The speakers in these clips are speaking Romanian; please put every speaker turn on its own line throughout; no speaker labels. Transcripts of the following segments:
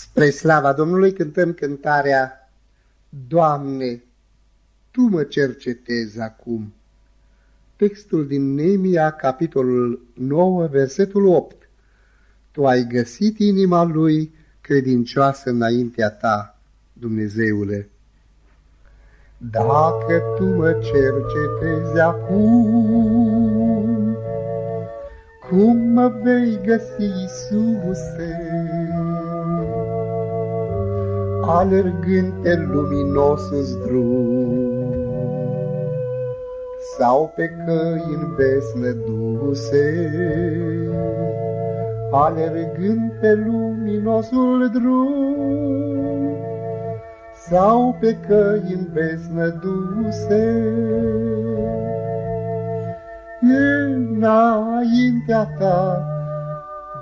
Spre slava Domnului cântăm cântarea Doamne, Tu mă cercetezi acum. Textul din Nemia, capitolul 9, versetul 8. Tu ai găsit inima lui credincioasă înaintea ta, Dumnezeule. Dacă tu mă cercetezi acum, cum mă vei găsi, Iisuse? Alergând pe luminosul drum, sau pe căi în vesmă duse, alergând pe luminosul drum, sau pe căi în vesmă duse. Înaintea ta,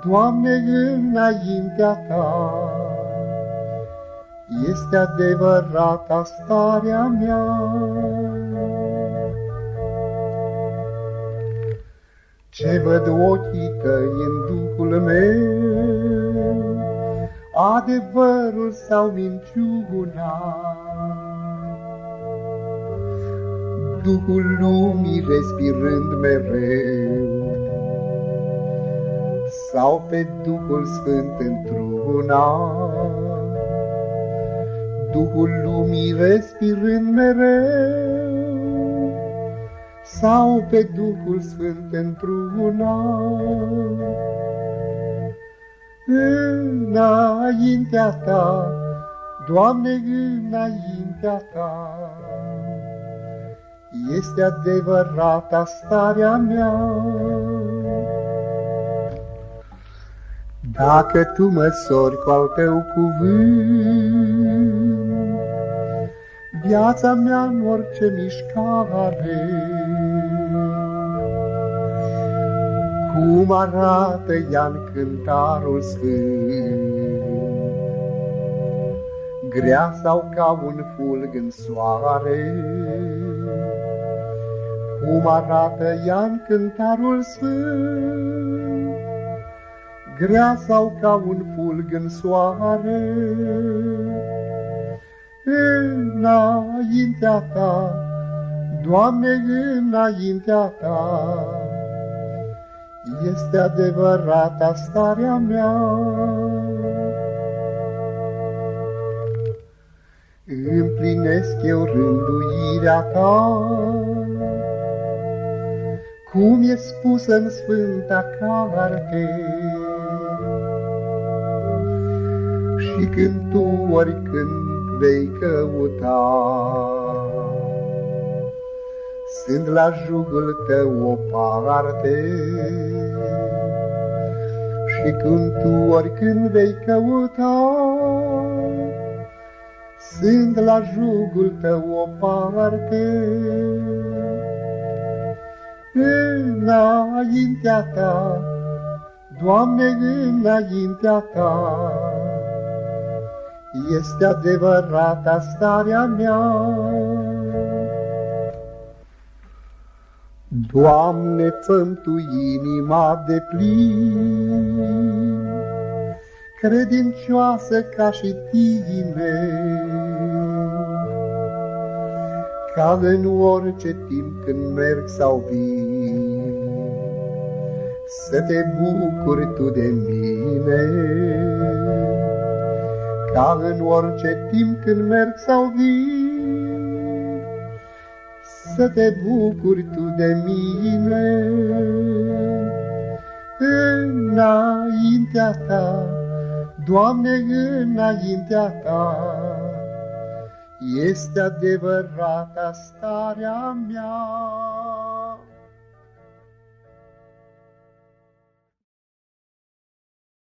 Doamne, înaintea ta, este adevărata starea mea. Ce văd ochii tăi în Duhul meu, adevărul sau minciuna? Duhul lumii respirând mereu, sau pe Duhul Sfânt într-una? Duhul lumii respirând mereu, Sau pe Duhul Sfânt într-una. Înaintea Ta, Doamne, înaintea Ta, Este adevărata starea mea. Dacă Tu măsori cu al Tău cuvânt, viața mea în orice mișcare. Cum arată ea în cântarul sfânt, Grea sau ca un fulg în soare, Cum arată ea în cântarul sfânt, Grea sau ca un fulg în soare, înaintea ta, Doamne, înaintea ta, este adevărata starea mea. Împlinesc eu rânduirea ta, cum e spus în Sfânta Carte, și când tu oricând vei căuta. Sunt la jugul tău o parte Și când tu oricând vei căuta, Sunt la jugul tău o parte. Înaintea ta, Doamne, înaintea ta, este adevărata starea mea. Doamne, fă Tu inima de plin, credincioasă ca și Tine, ca în orice timp când merg sau vin, să te bucuri Tu de mine ca în orice timp când merg sau vin, să te bucuri tu de mine. Înaintea ta, Doamne, înaintea ta, este adevărata starea mea.